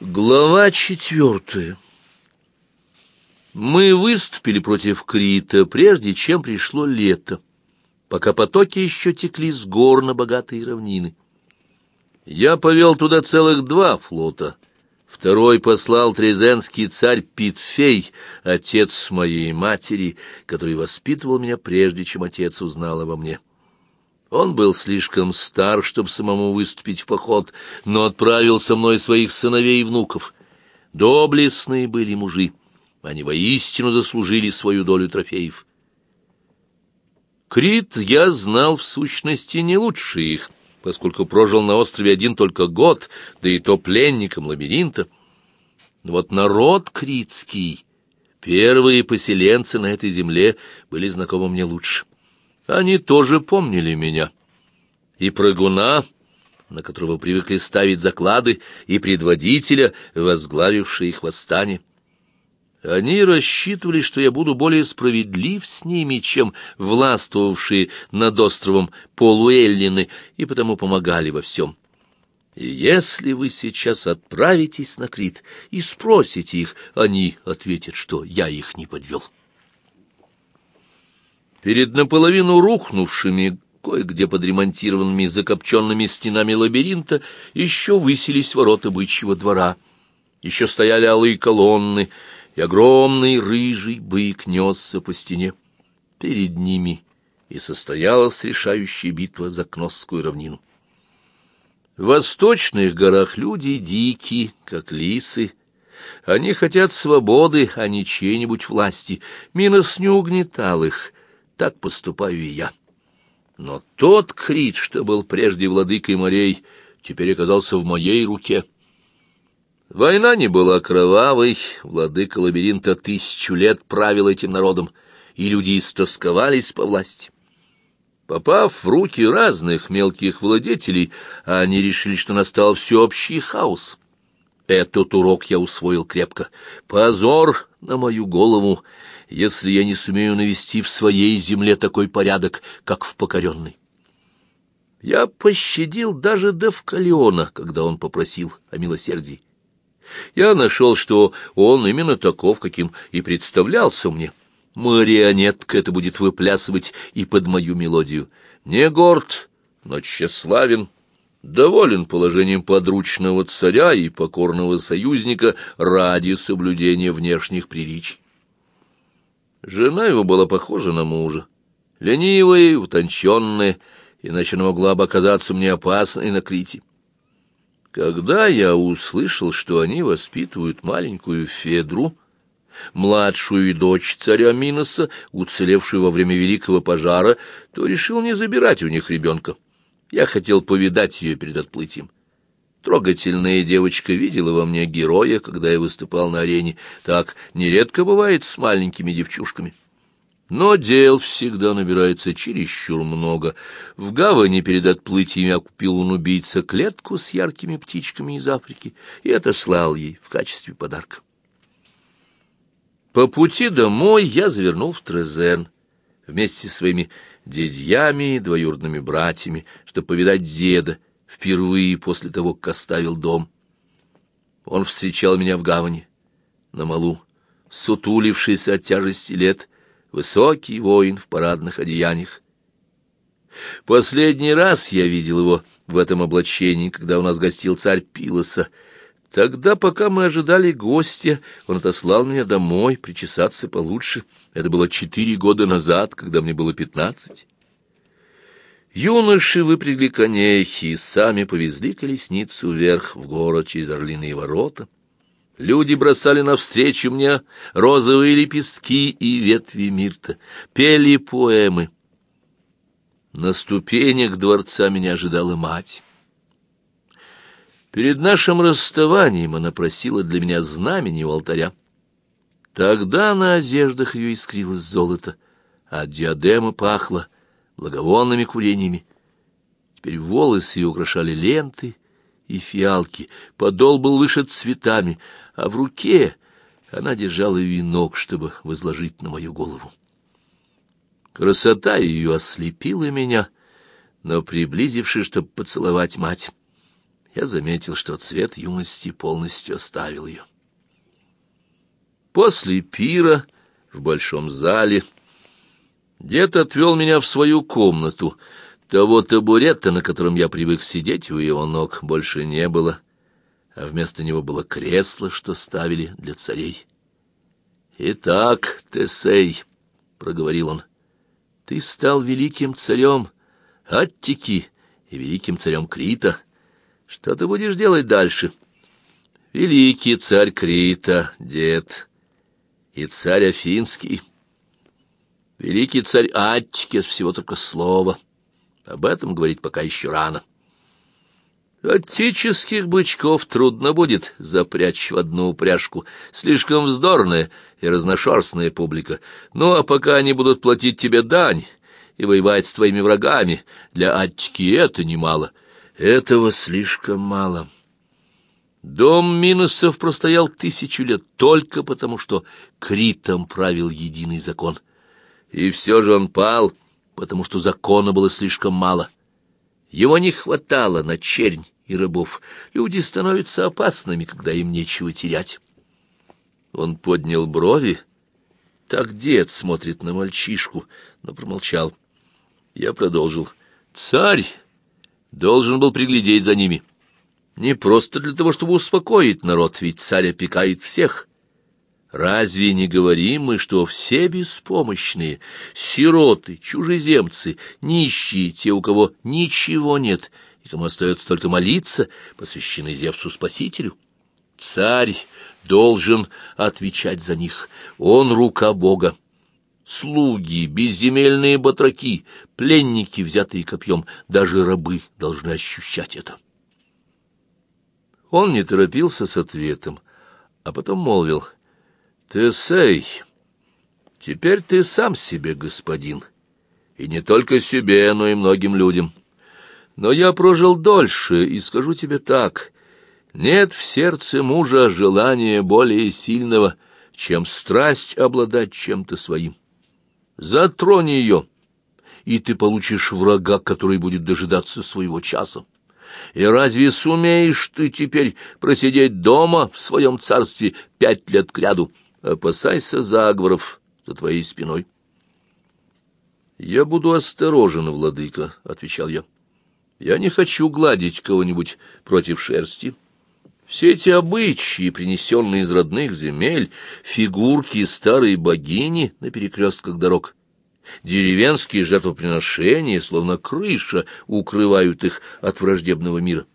Глава четвертая Мы выступили против Крита, прежде чем пришло лето, пока потоки еще текли с гор на богатые равнины. Я повел туда целых два флота. Второй послал трезенский царь Питфей, отец моей матери, который воспитывал меня прежде, чем отец узнал обо мне. Он был слишком стар, чтобы самому выступить в поход, но отправил со мной своих сыновей и внуков. Доблестные были мужи, они воистину заслужили свою долю трофеев. Крит я знал в сущности не лучше их, поскольку прожил на острове один только год, да и то пленником лабиринта. Но вот народ критский, первые поселенцы на этой земле, были знакомы мне лучше. Они тоже помнили меня. И прыгуна, на которого привыкли ставить заклады, и предводителя, возглавившего их восстание. Они рассчитывали, что я буду более справедлив с ними, чем властвовавшие над островом полуэллины, и потому помогали во всем. И если вы сейчас отправитесь на Крит и спросите их, они ответят, что я их не подвел. Перед наполовину рухнувшими, кое-где подремонтированными закопченными стенами лабиринта, еще высились ворота бычьего двора. Еще стояли алые колонны, и огромный рыжий бык несся по стене. Перед ними и состоялась решающая битва за Кносскую равнину. В восточных горах люди дикие, как лисы. Они хотят свободы, а не чьей-нибудь власти. Минос не угнетал их — так поступаю и я. Но тот Крит, что был прежде владыкой морей, теперь оказался в моей руке. Война не была кровавой, владыка лабиринта тысячу лет правил этим народом, и люди истосковались по власти. Попав в руки разных мелких владетелей, они решили, что настал всеобщий хаос. Этот урок я усвоил крепко. Позор на мою голову, если я не сумею навести в своей земле такой порядок, как в покоренной. Я пощадил даже Девкалиона, когда он попросил о милосердии. Я нашел, что он именно таков, каким и представлялся мне. Марионетка это будет выплясывать и под мою мелодию. Не горд, но тщеславен, доволен положением подручного царя и покорного союзника ради соблюдения внешних приличий. Жена его была похожа на мужа, ленивая, утонченная, иначе она могла бы оказаться мне опасной на Крите. Когда я услышал, что они воспитывают маленькую Федру, младшую дочь царя Миноса, уцелевшую во время Великого пожара, то решил не забирать у них ребенка. Я хотел повидать ее перед отплытием. Трогательная девочка видела во мне героя, когда я выступал на арене. Так нередко бывает с маленькими девчушками. Но дел всегда набирается чересчур много. В гавани перед отплытием я купил у нубийца клетку с яркими птичками из Африки и отослал ей в качестве подарка. По пути домой я завернул в Трезен вместе со своими дядьями и двоюродными братьями, чтобы повидать деда, впервые после того, как оставил дом. Он встречал меня в гавани, на малу, сутулившийся от тяжести лет, высокий воин в парадных одеяниях. Последний раз я видел его в этом облачении, когда у нас гостил царь Пилоса. Тогда, пока мы ожидали гостя, он отослал меня домой причесаться получше. Это было четыре года назад, когда мне было пятнадцать. Юноши выпрягли коней и сами повезли колесницу вверх в город через Орлиные ворота. Люди бросали навстречу мне розовые лепестки и ветви мирта, пели поэмы. На ступенях дворца меня ожидала мать. Перед нашим расставанием она просила для меня знамени у алтаря. Тогда на одеждах ее искрилось золото, а диадема пахла — благовонными курениями. Теперь волосы ее украшали ленты и фиалки, подол был вышит цветами, а в руке она держала венок, чтобы возложить на мою голову. Красота ее ослепила меня, но, приблизившись, чтобы поцеловать мать, я заметил, что цвет юности полностью оставил ее. После пира в большом зале дед отвел меня в свою комнату. Того табурета, на котором я привык сидеть у его ног, больше не было, а вместо него было кресло, что ставили для царей. «Итак, Тесей», — проговорил он, — «ты стал великим царем Аттики и великим царем Крита». Что ты будешь делать дальше? Великий царь Крита, дед, и царь Афинский. Великий царь Аттики — всего только слово. Об этом говорить пока еще рано. Аттических бычков трудно будет запрячь в одну упряжку. Слишком вздорная и разношерстная публика. Ну, а пока они будут платить тебе дань и воевать с твоими врагами, для Аттики это немало — этого слишком мало. Дом Минусов простоял тысячу лет только потому, что Критом правил единый закон. И все же он пал, потому что закона было слишком мало. Его не хватало на чернь и рабов. Люди становятся опасными, когда им нечего терять. Он поднял брови. Так дед смотрит на мальчишку, но промолчал. Я продолжил. «Царь!» должен был приглядеть за ними. Не просто для того, чтобы успокоить народ, ведь царь опекает всех. Разве не говорим мы, что все беспомощные, сироты, чужеземцы, нищие, те, у кого ничего нет, и кому остается только молиться, посвящены Зевсу Спасителю? Царь должен отвечать за них, он рука Бога слуги, безземельные батраки, пленники, взятые копьем, даже рабы должны ощущать это. Он не торопился с ответом, а потом молвил, «Тесей, теперь ты сам себе господин, и не только себе, но и многим людям. Но я прожил дольше, и скажу тебе так, нет в сердце мужа желания более сильного, чем страсть обладать чем-то своим. Затрони ее, и ты получишь врага, который будет дожидаться своего часа. И разве сумеешь ты теперь просидеть дома в своем царстве пять лет кряду? Опасайся заговоров за твоей спиной. «Я буду осторожен, владыка», — отвечал я. «Я не хочу гладить кого-нибудь против шерсти». Все эти обычаи, принесенные из родных земель, фигурки старой богини на перекрестках дорог, деревенские жертвоприношения, словно крыша, укрывают их от враждебного мира.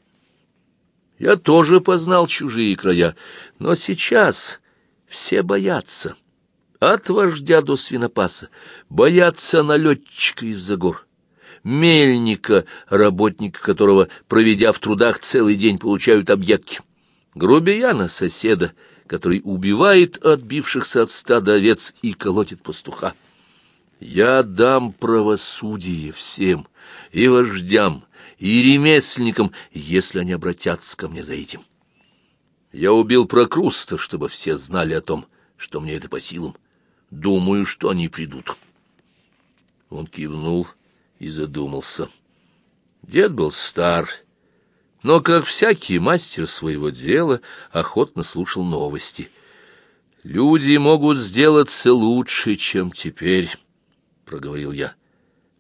Я тоже познал чужие края, но сейчас все боятся. От вождя до свинопаса, боятся налетчика из-за гор мельника, работника которого, проведя в трудах целый день, получают объедки грубияна соседа, который убивает отбившихся от стада овец и колотит пастуха. Я дам правосудие всем, и вождям, и ремесленникам, если они обратятся ко мне за этим. Я убил Прокруста, чтобы все знали о том, что мне это по силам. Думаю, что они придут. Он кивнул и задумался. Дед был стар, но, как всякий мастер своего дела, охотно слушал новости. «Люди могут сделаться лучше, чем теперь», — проговорил я.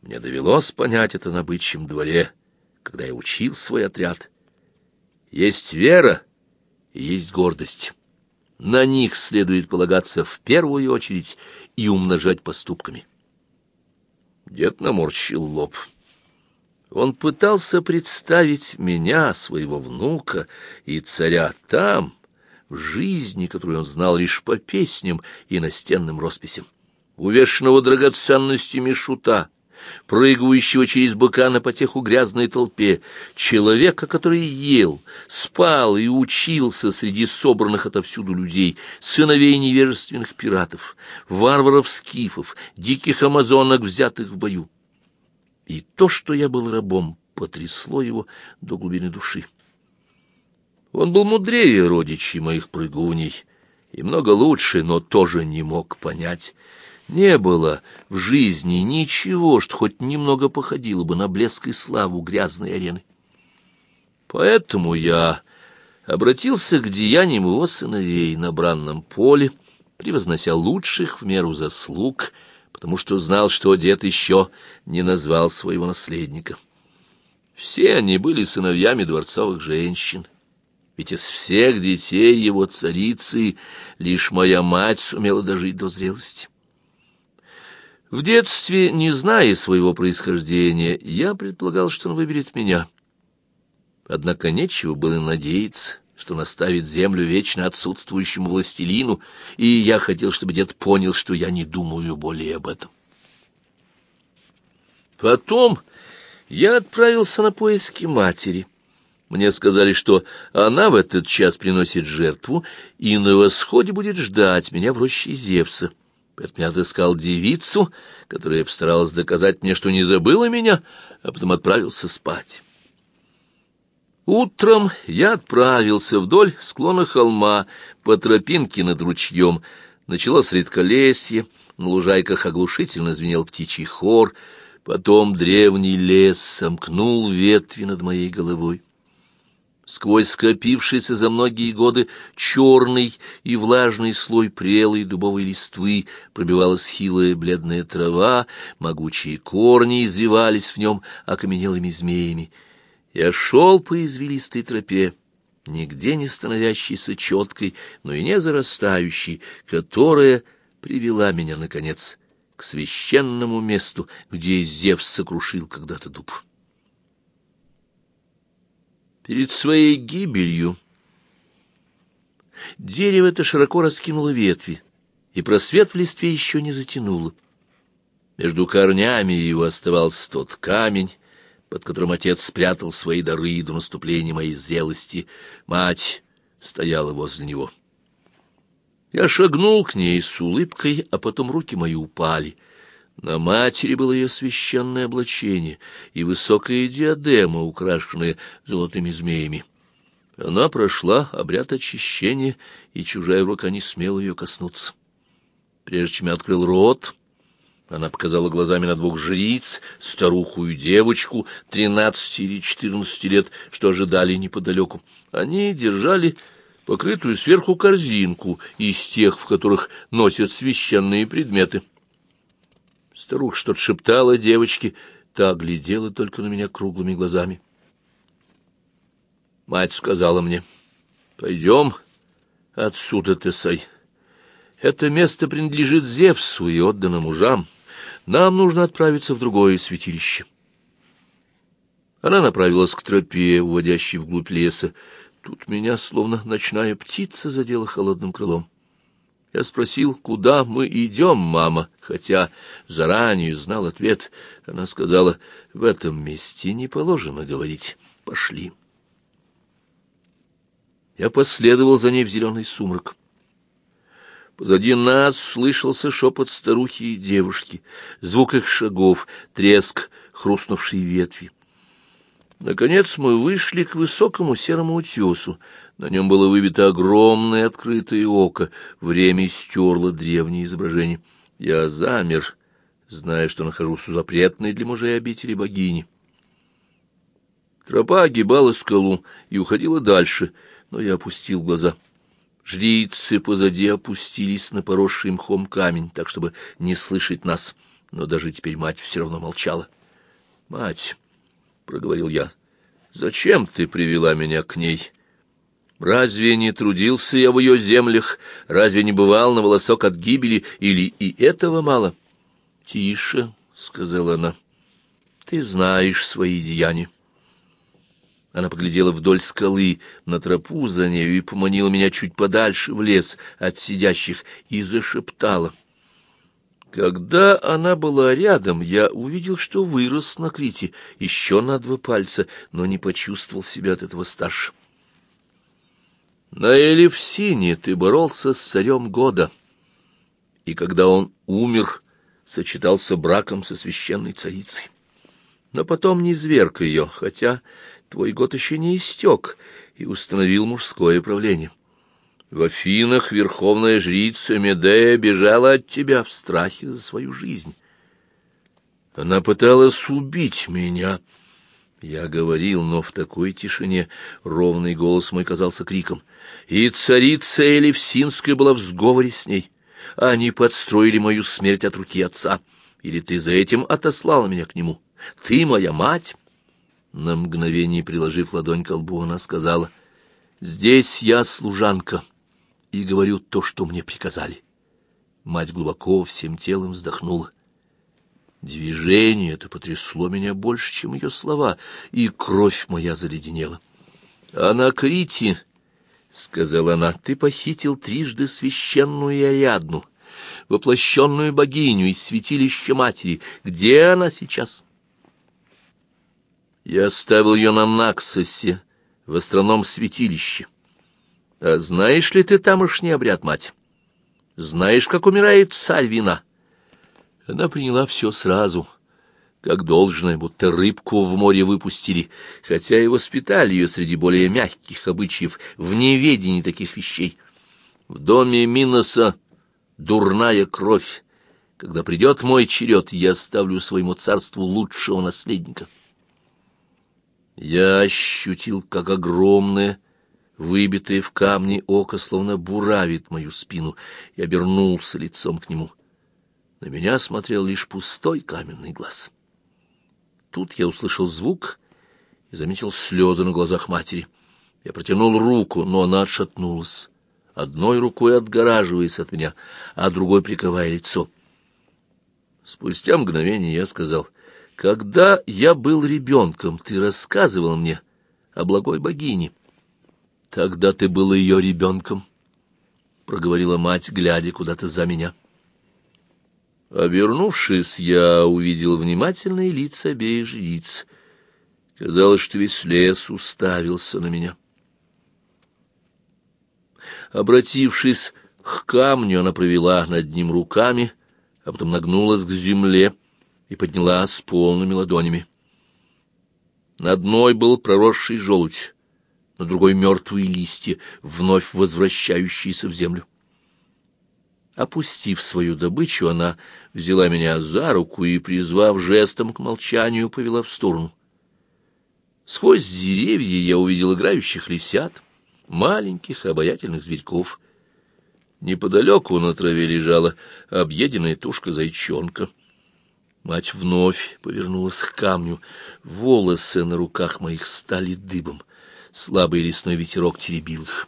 «Мне довелось понять это на бычьем дворе, когда я учил свой отряд. Есть вера есть гордость. На них следует полагаться в первую очередь и умножать поступками». Дед наморщил лоб. Он пытался представить меня, своего внука и царя там, в жизни, которую он знал лишь по песням и настенным росписям, увешанного драгоценностями шута, прыгающего через быка на потеху грязной толпе, человека, который ел, спал и учился среди собранных отовсюду людей, сыновей невежественных пиратов, варваров-скифов, диких амазонок, взятых в бою. И то, что я был рабом, потрясло его до глубины души. Он был мудрее родичей моих прыгуней и много лучше, но тоже не мог понять. Не было в жизни ничего, что хоть немного походило бы на блеск и славу грязной арены. Поэтому я обратился к деяниям его сыновей на бранном поле, превознося лучших в меру заслуг, потому что знал, что дед еще не назвал своего наследника. Все они были сыновьями дворцовых женщин, ведь из всех детей его царицы лишь моя мать сумела дожить до зрелости. В детстве, не зная своего происхождения, я предполагал, что он выберет меня. Однако нечего было надеяться, что наставит землю вечно отсутствующему властелину, и я хотел, чтобы дед понял, что я не думаю более об этом. Потом я отправился на поиски матери. Мне сказали, что она в этот час приносит жертву и на восходе будет ждать меня в роще Зевса. Поэтому я отыскал девицу, которая постаралась доказать мне, что не забыла меня, а потом отправился спать. Утром я отправился вдоль склона холма по тропинке над ручьем. Началось редколесье, на лужайках оглушительно звенел птичий хор, потом древний лес сомкнул ветви над моей головой. Сквозь скопившийся за многие годы черный и влажный слой прелой дубовой листвы пробивалась хилая бледная трава, могучие корни извивались в нем окаменелыми змеями — я шел по извилистой тропе, нигде не становящейся четкой, но и не зарастающей, которая привела меня, наконец, к священному месту, где Зевс сокрушил когда-то дуб. Перед своей гибелью дерево это широко раскинуло ветви, и просвет в листве еще не затянуло. Между корнями его оставался тот камень, под которым отец спрятал свои дары до наступления моей зрелости. Мать стояла возле него. Я шагнул к ней с улыбкой, а потом руки мои упали. На матери было ее священное облачение и высокая диадема, украшенная золотыми змеями. Она прошла обряд очищения, и чужая рука не смела ее коснуться. Прежде чем я открыл рот, она показала глазами на двух жриц, старуху и девочку, тринадцати или четырнадцати лет, что ожидали неподалеку. Они держали покрытую сверху корзинку из тех, в которых носят священные предметы. Старуха что-то шептала девочке, та глядела только на меня круглыми глазами. Мать сказала мне, — Пойдем отсюда, Тесай. Это место принадлежит Зевсу и отдано мужам. Нам нужно отправиться в другое святилище. Она направилась к тропе, уводящей вглубь леса. Тут меня, словно ночная птица, задела холодным крылом. Я спросил, куда мы идем, мама, хотя заранее знал ответ. Она сказала, в этом месте не положено говорить. Пошли. Я последовал за ней в зеленый сумрак. Позади нас слышался шепот старухи и девушки, звук их шагов, треск хрустнувшей ветви. Наконец мы вышли к высокому серому утесу. На нем было выбито огромное открытое око. Время стерло древнее изображение. Я замер, зная, что нахожусь у запретной для мужей обители богини. Тропа огибала скалу и уходила дальше, но я опустил глаза — Жрицы позади опустились на поросший мхом камень, так, чтобы не слышать нас, но даже теперь мать все равно молчала. — Мать, — проговорил я, — зачем ты привела меня к ней? Разве не трудился я в ее землях? Разве не бывал на волосок от гибели? Или и этого мало? — Тише, — сказала она, — ты знаешь свои деяния. Она поглядела вдоль скалы на тропу за нею и поманила меня чуть подальше в лес от сидящих и зашептала. Когда она была рядом, я увидел, что вырос на Крите еще на два пальца, но не почувствовал себя от этого старше. На Элевсине ты боролся с царем года, и когда он умер, сочетался браком со священной царицей. Но потом не зверг ее, хотя твой год еще не истек, и установил мужское правление. В Афинах верховная жрица Медея бежала от тебя в страхе за свою жизнь. Она пыталась убить меня. Я говорил, но в такой тишине ровный голос мой казался криком. И царица Элевсинская была в сговоре с ней. Они подстроили мою смерть от руки отца. Или ты за этим отослала меня к нему? Ты моя мать!» На мгновение, приложив ладонь к лбу, она сказала, «Здесь я служанка и говорю то, что мне приказали». Мать глубоко всем телом вздохнула. Движение это потрясло меня больше, чем ее слова, и кровь моя заледенела. — А на Крите, — сказала она, — ты похитил трижды священную Ариадну, воплощенную богиню из святилища матери. Где она сейчас? Я оставил ее на Наксосе, в остроном святилище. А знаешь ли ты тамошний обряд, мать? Знаешь, как умирает царь вина? Она приняла все сразу, как должное, будто рыбку в море выпустили, хотя и воспитали ее среди более мягких обычаев в неведении таких вещей. В доме Миноса дурная кровь. Когда придет мой черед, я ставлю своему царству лучшего наследника. Я ощутил, как огромное, выбитое в камне око, словно буравит мою спину, и обернулся лицом к нему — на меня смотрел лишь пустой каменный глаз. Тут я услышал звук и заметил слезы на глазах матери. Я протянул руку, но она отшатнулась, одной рукой отгораживаясь от меня, а другой приковая лицо. Спустя мгновение я сказал, «Когда я был ребенком, ты рассказывал мне о благой богине. Тогда ты был ее ребенком», — проговорила мать, глядя куда-то за меня. Обернувшись, я увидел внимательные лица обеих жриц. Казалось, что весь лес уставился на меня. Обратившись к камню, она провела над ним руками, а потом нагнулась к земле и подняла с полными ладонями. На одной был проросший желудь, на другой — мертвые листья, вновь возвращающиеся в землю. Опустив свою добычу, она взяла меня за руку и, призвав жестом к молчанию, повела в сторону. Сквозь деревья я увидел играющих лисят, маленьких обаятельных зверьков. Неподалеку на траве лежала объеденная тушка зайчонка. Мать вновь повернулась к камню. Волосы на руках моих стали дыбом. Слабый лесной ветерок теребил их.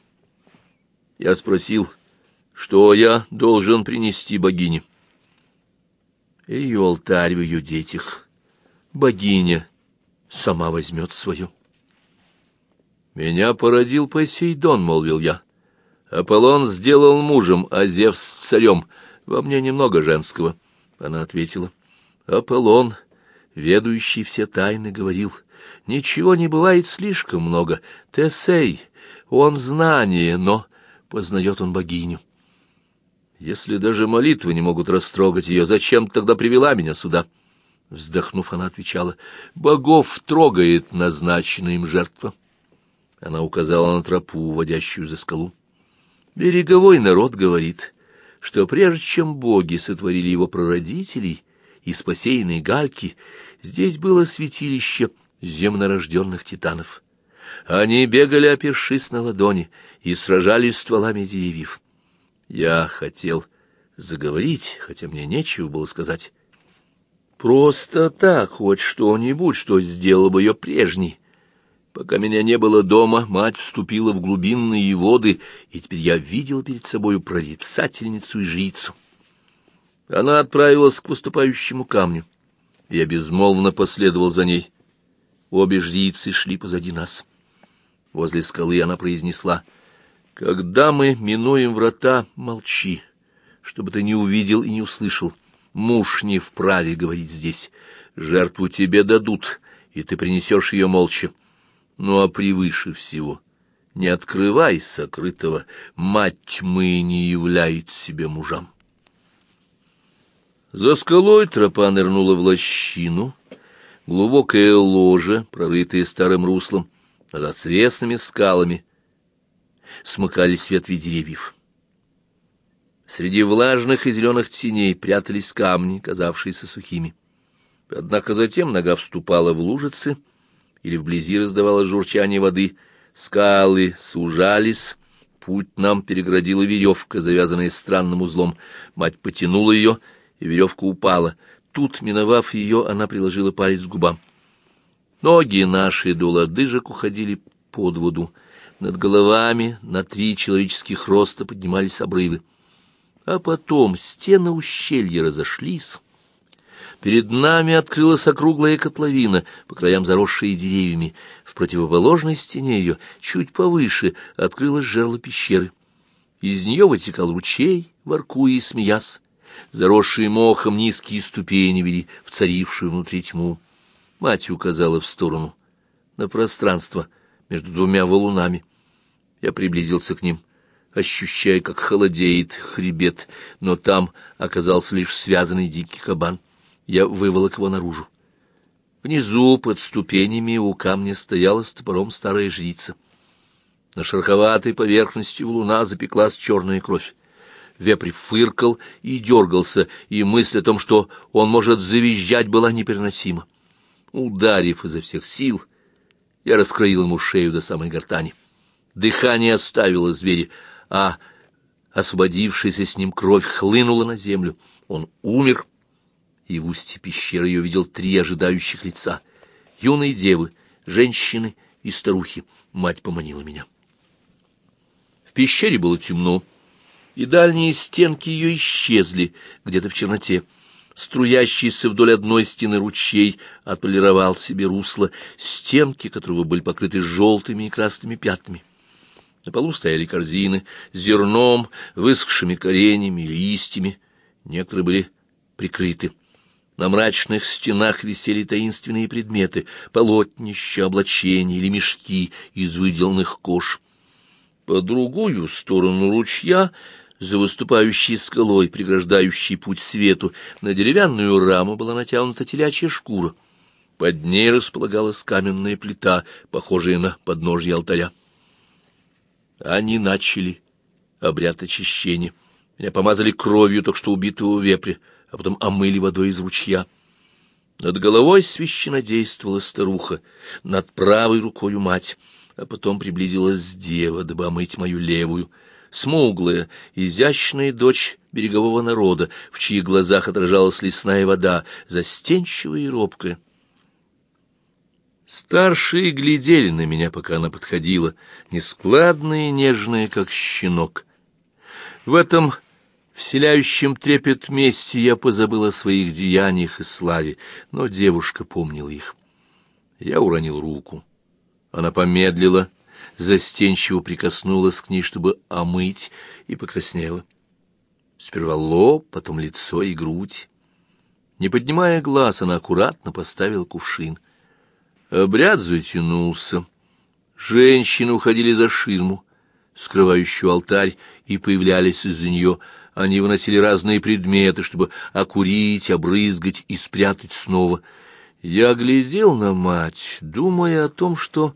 Я спросил, что я должен принести богине? Ее алтарь в ее детях. Богиня сама возьмет свою. Меня породил Посейдон, — молвил я. Аполлон сделал мужем, а Зевс — царем. Во мне немного женского. Она ответила. Аполлон, ведущий все тайны, говорил. Ничего не бывает слишком много. Тесей, он знание, но познает он богиню. Если даже молитвы не могут растрогать ее, зачем тогда привела меня сюда? Вздохнув, она отвечала, «Богов трогает назначенная им жертва». Она указала на тропу, уводящую за скалу. Береговой народ говорит, что прежде чем боги сотворили его прародителей и спасейные гальки, здесь было святилище земнорожденных титанов. Они бегали, опершись на ладони, и сражались стволами деревьев. Я хотел заговорить, хотя мне нечего было сказать. Просто так, хоть что-нибудь, что сделало бы ее прежней. Пока меня не было дома, мать вступила в глубинные воды, и теперь я видел перед собою прорицательницу и жрицу. Она отправилась к выступающему камню. Я безмолвно последовал за ней. Обе жрицы шли позади нас. Возле скалы она произнесла — когда мы минуем врата, молчи, чтобы ты не увидел и не услышал. Муж не вправе говорить здесь. Жертву тебе дадут, и ты принесешь ее молча. Ну а превыше всего, не открывай сокрытого, мать тьмы не являет себе мужам. За скалой тропа нырнула в лощину, глубокое ложе, прорытое старым руслом, над отсвестными скалами, смыкались ветви деревьев. Среди влажных и зеленых теней прятались камни, казавшиеся сухими. Однако затем нога вступала в лужицы, или вблизи раздавалось журчание воды. Скалы сужались, путь нам переградила веревка, завязанная странным узлом. Мать потянула ее, и веревка упала. Тут, миновав ее, она приложила палец к губам. Ноги наши до лодыжек уходили под воду. Над головами на три человеческих роста поднимались обрывы. А потом стены ущелья разошлись. Перед нами открылась округлая котловина, по краям заросшая деревьями. В противоположной стене ее, чуть повыше, открылось жерло пещеры. Из нее вытекал ручей, воркуя и смеясь. Заросшие мохом низкие ступени вели в царившую внутри тьму. Мать указала в сторону, на пространство между двумя валунами. Я приблизился к ним, ощущая, как холодеет хребет, но там оказался лишь связанный дикий кабан. Я выволок его наружу. Внизу, под ступенями, у камня стояла с топором старая жрица. На шероховатой поверхности у луна запеклась черная кровь. Вепрь фыркал и дергался, и мысль о том, что он может завизжать, была непереносима. Ударив изо всех сил, я раскроил ему шею до самой гортани. Дыхание оставило зверя, а освободившаяся с ним кровь хлынула на землю. Он умер, и в устье пещеры я увидел три ожидающих лица. Юные девы, женщины и старухи. Мать поманила меня. В пещере было темно, и дальние стенки ее исчезли где-то в черноте. Струящийся вдоль одной стены ручей отполировал себе русло, стенки которого были покрыты желтыми и красными пятнами. На полу стояли корзины с зерном, высохшими коренями и листьями. Некоторые были прикрыты. На мрачных стенах висели таинственные предметы, полотнища, облачения или мешки из выделанных кож. По другую сторону ручья, за выступающей скалой, преграждающей путь свету, на деревянную раму была натянута телячья шкура. Под ней располагалась каменная плита, похожая на подножье алтаря. Они начали обряд очищения. Меня помазали кровью только что убитого вепря а потом омыли водой из ручья. Над головой священно действовала старуха, над правой рукою мать, а потом приблизилась дева, дабы омыть мою левую, смуглая, изящная дочь берегового народа, в чьих глазах отражалась лесная вода, застенчивая и робкая. Старшие глядели на меня, пока она подходила, нескладная и нежная, как щенок. В этом вселяющем трепет мести я позабыл о своих деяниях и славе, но девушка помнила их. Я уронил руку. Она помедлила, застенчиво прикоснулась к ней, чтобы омыть, и покраснела. Сперва лоб, потом лицо и грудь. Не поднимая глаз, она аккуратно поставила кувшин. Обряд затянулся. Женщины уходили за ширму, скрывающую алтарь, и появлялись из-за нее они выносили разные предметы, чтобы окурить, обрызгать и спрятать снова. Я глядел на мать, думая о том, что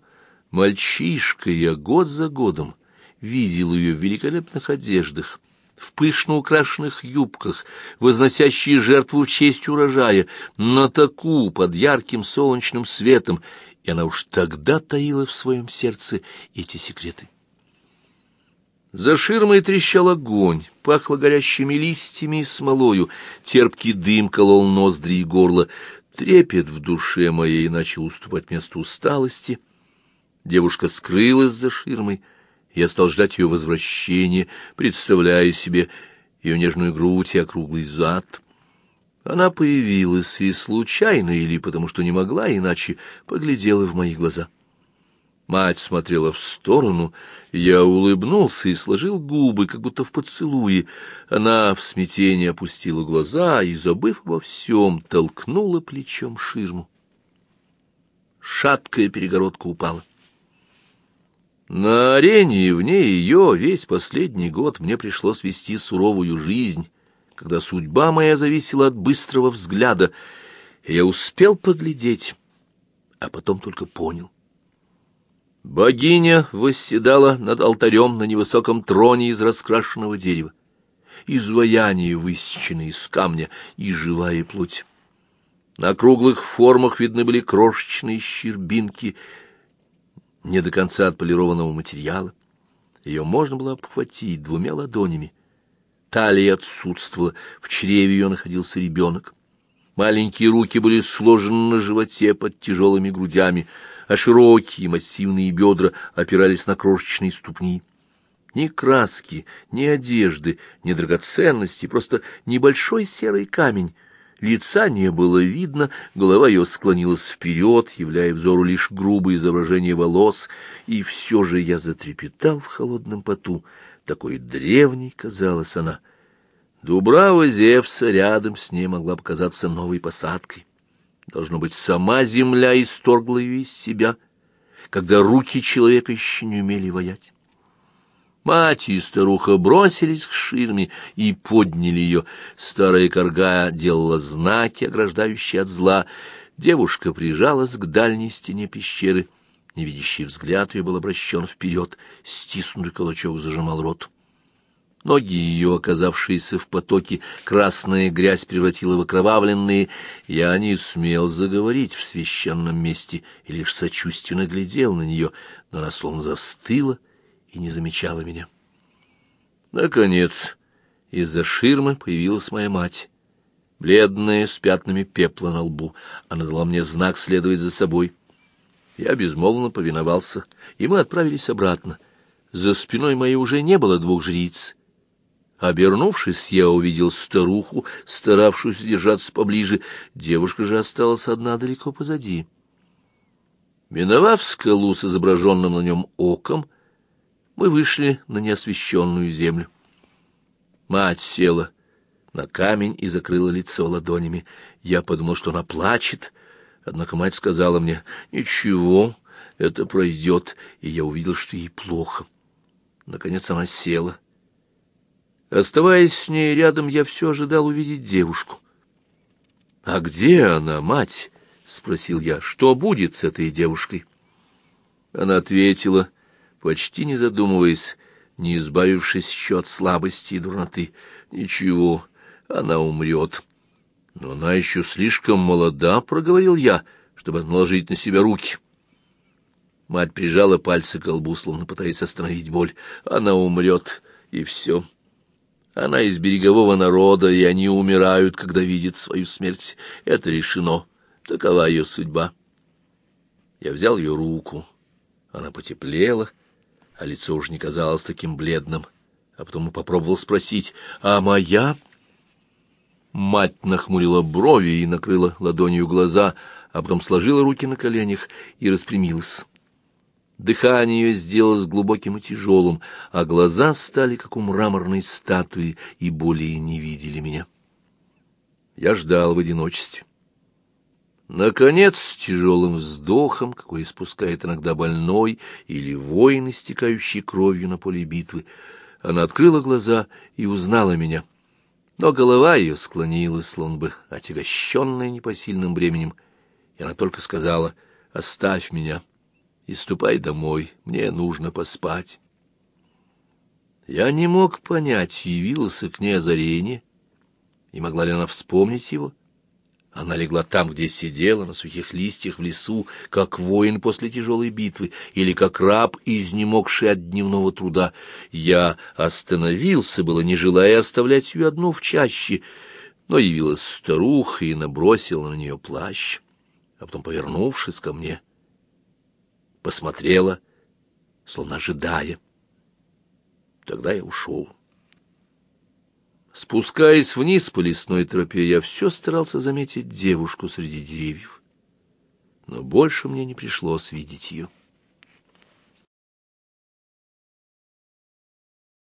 мальчишка я год за годом видел ее в великолепных одеждах, в пышно украшенных юбках, возносящие жертву в честь урожая, на таку под ярким солнечным светом, и она уж тогда таила в своем сердце эти секреты. За ширмой трещал огонь, пахло горящими листьями и смолою, терпкий дым колол ноздри и горло. Трепет в душе моей начал уступать месту усталости. Девушка скрылась за ширмой, я стал ждать ее возвращения, представляя себе ее нежную грудь и округлый зад. Она появилась и случайно, или потому что не могла иначе, поглядела в мои глаза. Мать смотрела в сторону, я улыбнулся и сложил губы, как будто в поцелуе. Она в смятении опустила глаза и, забыв обо всем, толкнула плечом ширму. Шаткая перегородка упала. На арене вне ее весь последний год мне пришлось вести суровую жизнь, когда судьба моя зависела от быстрого взгляда. Я успел поглядеть, а потом только понял — Богиня восседала над алтарем на невысоком троне из раскрашенного дерева. Изваяние высечено из камня и живая плоть. На круглых формах видны были крошечные щербинки не до конца отполированного материала. Ее можно было обхватить двумя ладонями. Талия отсутствовала, в чреве ее находился ребенок. Маленькие руки были сложены на животе под тяжелыми грудями, а широкие массивные бедра опирались на крошечные ступни. Ни краски, ни одежды, ни драгоценности, просто небольшой серый камень. Лица не было видно, голова ее склонилась вперед, являя взору лишь грубое изображение волос, и все же я затрепетал в холодном поту. Такой древней казалась она. Дубрава Зевса рядом с ней могла показаться новой посадкой. Должно быть, сама земля исторгла ее из себя, когда руки человека еще не умели воять. Мать и старуха бросились к ширме и подняли ее. Старая корга делала знаки, ограждающие от зла. Девушка прижалась к дальней стене пещеры. Невидящий взгляд ее был обращен вперед, стиснутый кулачок зажимал рот. Ноги ее, оказавшиеся в потоке, красная грязь превратила в окровавленные. Я не смел заговорить в священном месте и лишь сочувственно глядел на нее, но она словно застыла и не замечала меня. Наконец, из-за ширмы появилась моя мать, бледная, с пятнами пепла на лбу. Она дала мне знак следовать за собой. Я безмолвно повиновался, и мы отправились обратно. За спиной моей уже не было двух жриц — Обернувшись, я увидел старуху, старавшуюся держаться поближе. Девушка же осталась одна далеко позади. Миновав скалу с изображенным на нем оком, мы вышли на неосвещенную землю. Мать села на камень и закрыла лицо ладонями. Я подумал, что она плачет, однако мать сказала мне, «Ничего, это пройдет», и я увидел, что ей плохо. Наконец она села Оставаясь с ней рядом, я все ожидал увидеть девушку. — А где она, мать? — спросил я. — Что будет с этой девушкой? Она ответила, почти не задумываясь, не избавившись еще от слабости и дурноты. — Ничего, она умрет. — Но она еще слишком молода, — проговорил я, чтобы наложить на себя руки. Мать прижала пальцы к колбу, словно пытаясь остановить боль. Она умрет, и все. — она из берегового народа, и они умирают, когда видят свою смерть. Это решено. Такова ее судьба. Я взял ее руку. Она потеплела, а лицо уже не казалось таким бледным. А потом попробовал спросить, «А моя?» Мать нахмурила брови и накрыла ладонью глаза, а потом сложила руки на коленях и распрямилась. Дыхание ее сделалось глубоким и тяжелым, а глаза стали, как у мраморной статуи, и более не видели меня. Я ждал в одиночестве. Наконец, с тяжелым вздохом, какой испускает иногда больной или воин, истекающий кровью на поле битвы, она открыла глаза и узнала меня. Но голова ее склонилась, словно бы отягощенная непосильным бременем, и она только сказала «Оставь меня» и ступай домой, мне нужно поспать. Я не мог понять, явилось к ней озарение, и могла ли она вспомнить его. Она легла там, где сидела, на сухих листьях в лесу, как воин после тяжелой битвы, или как раб, изнемогший от дневного труда. Я остановился, было не желая оставлять ее одну в чаще, но явилась старуха и набросила на нее плащ, а потом, повернувшись ко мне, — посмотрела, словно ожидая. Тогда я ушел. Спускаясь вниз по лесной тропе, я все старался заметить девушку среди деревьев. Но больше мне не пришлось видеть ее.